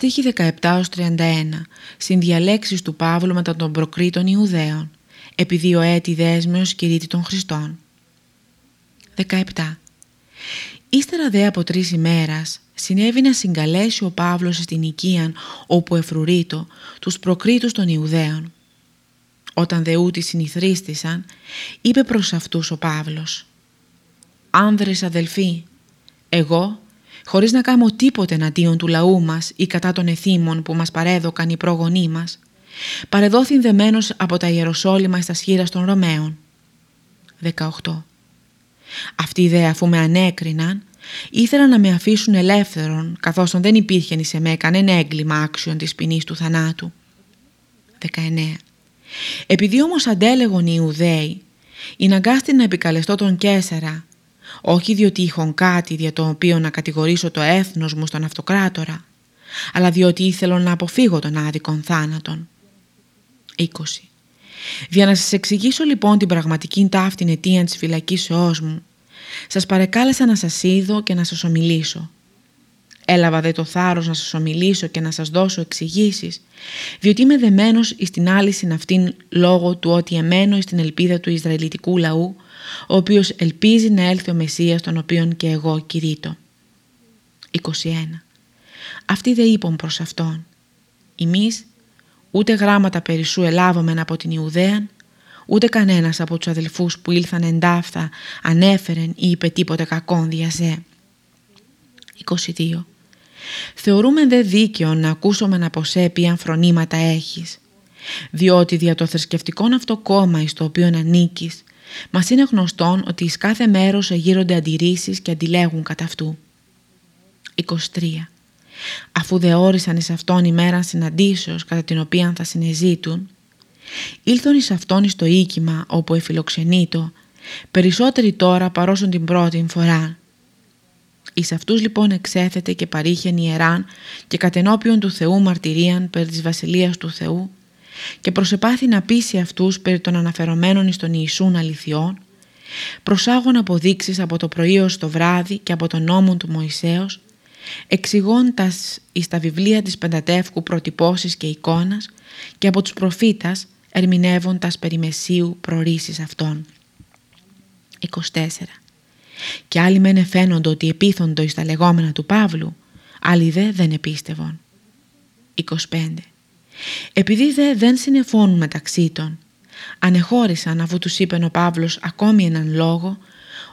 Στίχη 17-31 Συνδιαλέξεις του Παύλου μετά των προκρήτων Ιουδαίων επί δύο έτη δέσμεως κηρύττει των Χριστών. 17. Ύστερα δε από τρεις ημέρας συνέβη να συγκαλέσει ο Παύλος στην οικίαν όπου εφρουρείτο τους προκρήτους των Ιουδαίων. Όταν δε ούτι συνηθρίστησαν, είπε προς αυτούς ο Παύλος «Άνδρες αδελφοί, εγώ, χωρίς να κάνω τίποτε εναντίον του λαού μας ή κατά των εθήμων που μας παρέδωκαν οι πρόγονοί μας, παρεδόθην δεμένος από τα Ιεροσόλυμα στα σχήρα των Ρωμαίων». 18. Αυτοί δε αφού με ανέκριναν, ήθελαν να με αφήσουν ελεύθερον, καθώς δεν υπήρχε σε με κανένα έγκλημα άξιον της ποινής του θανάτου. 19. Επειδή όμως αντέλεγον οι Ιουδαίοι, ειναγκάστη να επικαλεστώ τον Κέσαρα, όχι διότι είχον κάτι δια το οποίο να κατηγορήσω το έθνος μου στον αυτοκράτορα, αλλά διότι ήθελον να αποφύγω τον άδικον θάνατον. 20. Για να σας εξηγήσω λοιπόν την πραγματική ταύτην αιτία της φυλακίσεώς μου, σας παρεκάλεσα να σας είδω και να σας ομιλήσω. Έλαβα δε το θάρρος να σας ομιλήσω και να σας δώσω εξηγήσεις, διότι είμαι δεμένος εις την άλυση αυτήν λόγω του ότι εμένω εις την ελπίδα του Ισραηλιτικού λαού, ο οποίος ελπίζει να έλθει ο Μεσσίας τον οποίον και εγώ κηρύττω. 21. Αυτοί δε είπαν προς Αυτόν. Εμείς ούτε γράμματα περισσού ελάβομεν από την Ιουδαίαν, ούτε κανένας από τους αδελφούς που ήλθαν εντάφθα ανέφερεν ή είπε τίποτε κακόν διαζέ. 22. Θεωρούμε δε δίκαιο να ακούσουμε από σε ποιαν φρονήματα έχεις, διότι δια το θρησκευτικό αυτό κόμμα εις το οποίο ανήκεις, μας είναι γνωστόν ότι εις κάθε μέρος εγείρονται αντιρρήσεις και αντιλέγουν κατά αυτού. 23. Αφού δε όρισαν εις αυτόν ημέρα συναντήσεως κατά την οποία θα συνεζήτουν, ήλθον εις αυτόν εις το οίκημα όπου εφιλοξενείτο, περισσότεροι τώρα παρόσον την πρώτη φορά. Εις αυτούς λοιπόν εξέθετε και παρήχεν ιεράν και κατενόπιον του Θεού μαρτυρίαν περί της Βασιλείας του Θεού και προσεπάθη να πείσει αυτούς περί των αναφερομένων εις τον Ιησούν αληθιών, προσάγων αποδείξεις από το πρωί ως το βράδυ και από τον νόμο του Μωυσέως, εξηγώντας εις τα βιβλία της Πεντατεύκου προτυπώσεις και εικόνας και από τους προφήτας ερμηνεύοντας περί Μεσσίου προρίσεις αυτών. 24. Και άλλοι μεν φαίνονται ότι επίθοντο εις τα λεγόμενα του Παύλου, άλλοι δε δεν επίστευον. 25. Επειδή δε δεν συνεφώνουν μεταξύ των, ανεχώρησαν αφού τους είπε ο Παύλος ακόμη έναν λόγο,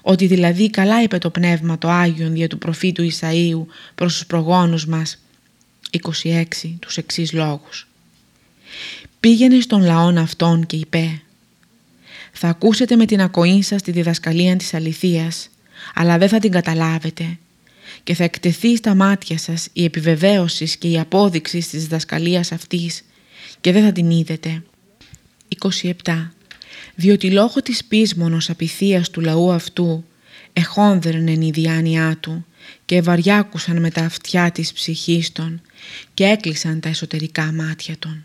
ότι δηλαδή καλά είπε το Πνεύμα το Άγιον δια του προφήτου Ισαΐου προς τους προγόνους μας, 26 τους εξής λόγους. Πήγαινε στον λαόν αυτόν και είπε «Θα ακούσετε με την ακοή σας τη διδασκαλία της αληθείας, αλλά δεν θα την καταλάβετε και θα εκτεθεί στα μάτια σας η επιβεβαίωσης και η απόδειξη της διδασκαλίας αυτής και δεν θα την είδετε». 27. Διότι λόγω της πείσμονος απειθίας του λαού αυτού εχόνδρενεν η διάνοιά του και βαριάκουσαν με τα αυτιά της ψυχής των και έκλεισαν τα εσωτερικά μάτια των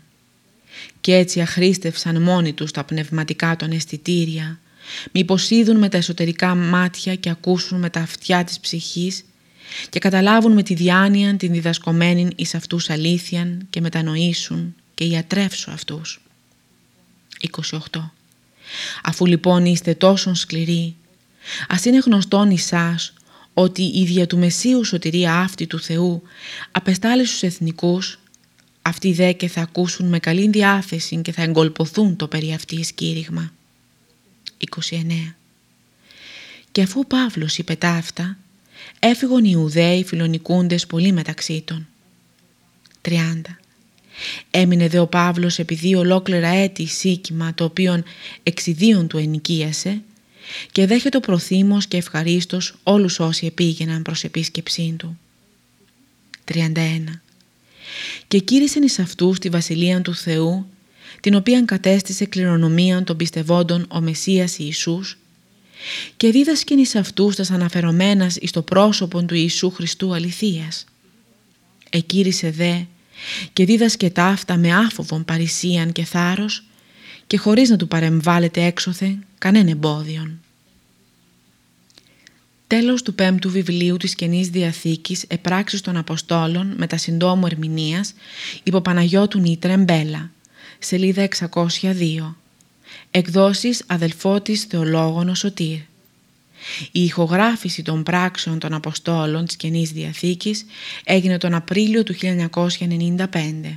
και έτσι αχρίστευσαν μόνοι τους τα πνευματικά των αισθητήρια, μήπως είδουν με τα εσωτερικά μάτια και ακούσουν με τα αυτιά της ψυχής και καταλάβουν με τη διάνοια την διδασκομένη εις αυτούς αλήθειαν και μετανοήσουν και ιατρεύσω αυτούς. 28. Αφού λοιπόν είστε τόσο σκληροί, ας είναι γνωστόν εσάς ότι η δια του Μεσσίου σωτηρία αυτή του Θεού απεστάλλει στους εθνικούς αυτοί δε και θα ακούσουν με καλή διάθεση και θα εγκολποθούν το περί αυτής κήρυγμα. 29. Και αφού ο Παύλος είπε τα αυτά, έφυγαν οι Ιουδαίοι φιλονικούντες πολύ μεταξύ των. 30. Έμεινε δε ο Παύλος επειδή ολόκληρα έτη σύκημα το οποίον εξιδίων του ενοικίασε και δέχεται ο προθύμος και ευχαρίστως όλους όσοι επήγαιναν προς επίσκεψή του. 31 και κήρυσεν εις αυτούς τη βασιλεία του Θεού, την οποία κατέστησε κληρονομία των πιστευόντων ο Μεσσίας Ιησούς και δίδασκεν εις αυτούς τας αναφερομένας εις το πρόσωπο του Ιησού Χριστού αληθείας. Εκήρυσε δε και δίδασκε ταύτα με άφοβον παρησίαν και θάρρος και χωρίς να του παρεμβάλλεται έξωθε κανένα εμπόδιον. Τέλος του πέμπτου βιβλίου της Καινής Διαθήκης «Επράξεις των Αποστόλων» με τα συντόμου ερμηνείας υπό Παναγιώτου Νίτρε Μπέλα, σελίδα 602. Εκδόσεις αδελφότης θεολόγων ο Σωτήρ. Η ηχογράφηση των πράξεων των Αποστόλων της Καινής Διαθήκης έγινε τον Απρίλιο του 1995.